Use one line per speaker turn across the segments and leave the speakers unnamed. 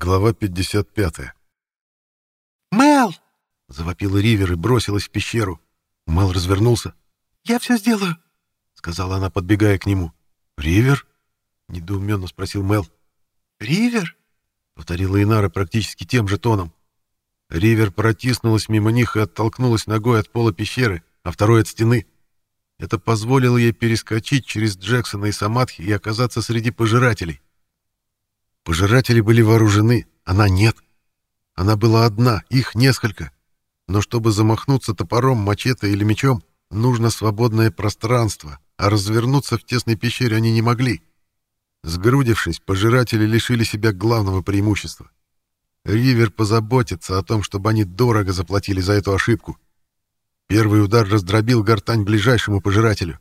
Глава 55.
«Мел!»
— завопила Ривер и бросилась в пещеру. Мел развернулся.
«Я все сделаю», —
сказала она, подбегая к нему. «Ривер?» — недоуменно спросил Мел.
«Ривер?»
— повторила Инара практически тем же тоном. Ривер протиснулась мимо них и оттолкнулась ногой от пола пещеры, а второй от стены. Это позволило ей перескочить через Джексона и Самадхи и оказаться среди пожирателей. Пожиратели были вооружены, она нет. Она была одна, их несколько. Но чтобы замахнуться топором, мачете или мечом, нужно свободное пространство, а развернуться в тесной пещере они не могли. Сгрудившись, пожиратели лишили себя главного преимущества. Ривер позаботится о том, чтобы они дорого заплатили за эту ошибку. Первый удар раздробил гортань ближайшему пожирателю.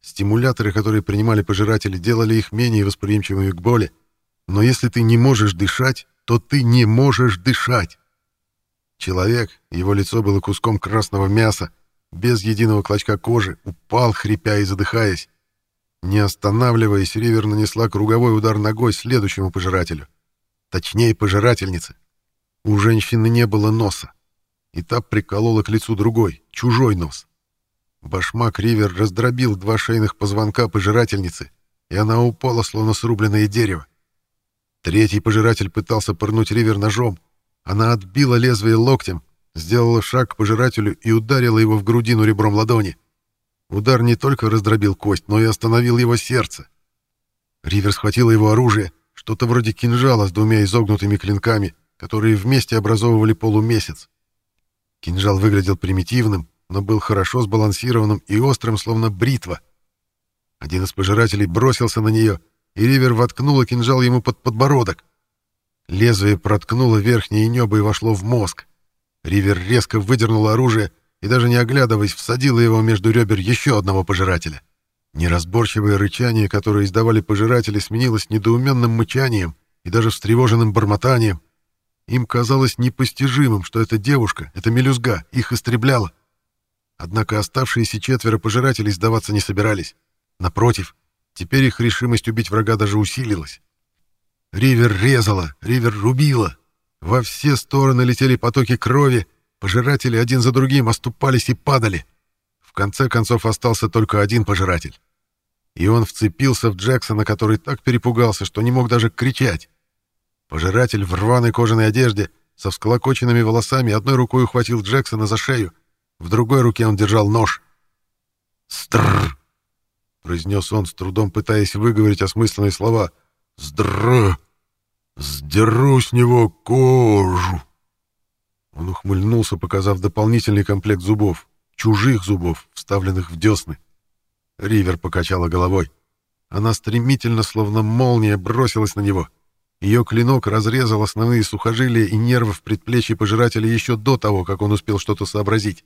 Стимуляторы, которые принимали пожиратели, делали их менее восприимчивыми к боли, но если ты не можешь дышать, то ты не можешь дышать. Человек, его лицо было куском красного мяса, без единого клочка кожи, упал, хрипя и задыхаясь. Не останавливаясь, Ривер нанесла круговой удар ногой следующему пожирателю. Точнее, пожирательнице. У женщины не было носа. И та приколола к лицу другой, чужой нос. Башмак Ривер раздробил два шейных позвонка пожирательницы, и она упала, словно срубленное дерево. Третий пожиратель пытался пырнуть Ривер ножом. Она отбила лезвие локтем, сделала шаг к пожирателю и ударила его в грудину ребром ладони. Удар не только раздробил кость, но и остановил его сердце. Ривер схватила его оружие, что-то вроде кинжала с двумя изогнутыми клинками, которые вместе образовывали полумесяц. Кинжал выглядел примитивным, но был хорошо сбалансированным и острым, словно бритва. Один из пожирателей бросился на нее — и Ривер воткнула кинжал ему под подбородок. Лезвие проткнуло верхнее небо и вошло в мозг. Ривер резко выдернула оружие и, даже не оглядываясь, всадила его между ребер еще одного пожирателя. Неразборчивое рычание, которое издавали пожиратели, сменилось недоуменным мычанием и даже встревоженным бормотанием. Им казалось непостижимым, что эта девушка, эта мелюзга, их истребляла. Однако оставшиеся четверо пожирателей сдаваться не собирались. Напротив, Теперь их решимость убить врага даже усилилась. Ривер резала, Ривер рубила. Во все стороны летели потоки крови, пожиратели один за другим оступались и падали. В конце концов остался только один пожиратель. И он вцепился в Джексона, который так перепугался, что не мог даже кричать. Пожиратель в рваной кожаной одежде, со всклокоченными волосами, одной рукой ухватил Джексона за шею, в другой руке он держал нож. «Стрррр!» Произнес он, с трудом пытаясь выговорить осмысленные слова. «Здра! Сдеру с него кожу!» Он ухмыльнулся, показав дополнительный комплект зубов, чужих зубов, вставленных в десны. Ривер покачала головой. Она стремительно, словно молния, бросилась на него. Ее клинок разрезал основные сухожилия и нервы в предплечье пожирателя еще до того, как он успел что-то сообразить.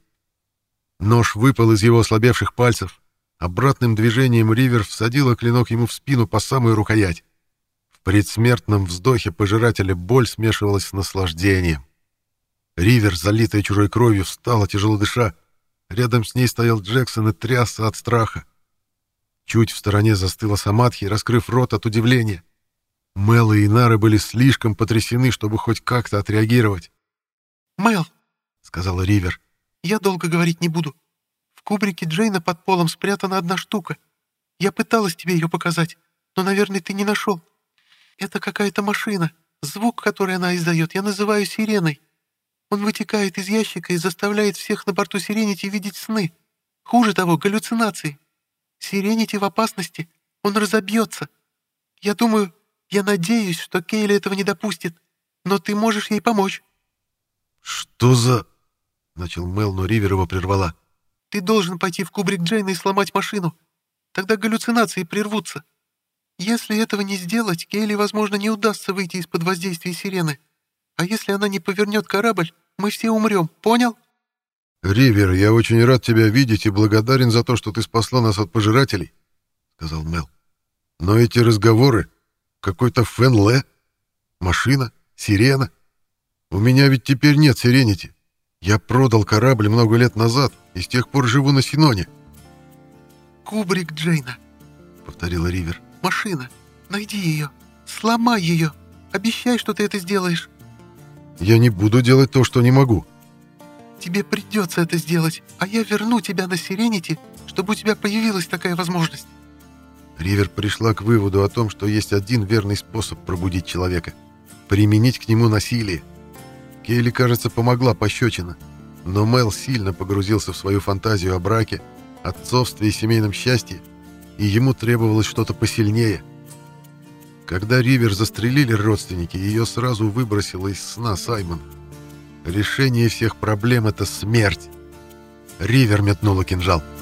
Нож выпал из его ослабевших пальцев, Обратным движением Ривер всадила клинок ему в спину по самую рукоять. В предсмертном вздохе пожирателя боль смешивалась с наслаждением. Ривер, залитая чужой кровью, встала, тяжело дыша. Рядом с ней стоял Джексон и трясся от страха. Чуть в стороне застыла Самадхи, раскрыв рот от удивления. Мел и Инара были слишком потрясены, чтобы хоть как-то отреагировать.
«Мел», —
сказала Ривер, —
«я долго говорить не буду. В кубрике Джейна под полом спрятана одна штука. Я пыталась тебе ее показать, но, наверное, ты не нашел. Это какая-то машина. Звук, который она издает, я называю сиреной. Он вытекает из ящика и заставляет всех на борту Сиренити видеть сны. Хуже того, галлюцинации. Сиренити в опасности. Он разобьется. Я думаю, я надеюсь, что Кейли этого не допустит. Но ты можешь ей помочь.
«Что за...» — начал Мел, но Ривер его прервала.
Ты должен пойти в кубрик Джейна и сломать машину. Тогда галлюцинации прервутся. Если этого не сделать, Кейли, возможно, не удастся выйти из-под воздействия сирены. А если она не повернет корабль, мы все умрем, понял?»
«Ривер, я очень рад тебя видеть и благодарен за то, что ты спасла нас от пожирателей», — сказал Мел. «Но эти разговоры... Какой-то Фен Машина? Сирена? У меня ведь теперь нет Сиренити. Я продал корабль много лет назад и с тех пор живу на Синоне.
«Кубрик Джейна», — повторила Ривер. «Машина. Найди ее. Сломай ее. Обещай, что ты это сделаешь.
Я не буду делать то, что не могу.
Тебе придется это сделать, а я верну тебя на Сиренити, чтобы у тебя появилась такая возможность.
Ривер пришла к выводу о том, что есть один верный способ пробудить человека — применить к нему насилие. Кейли, кажется, помогла пощечина, но Мел сильно погрузился в свою фантазию о браке, отцовстве и семейном счастье, и ему требовалось что-то посильнее. Когда Ривер застрелили родственники, ее сразу выбросило из сна Саймон. Решение всех проблем — это смерть. Ривер метнула кинжал. «Кинжал».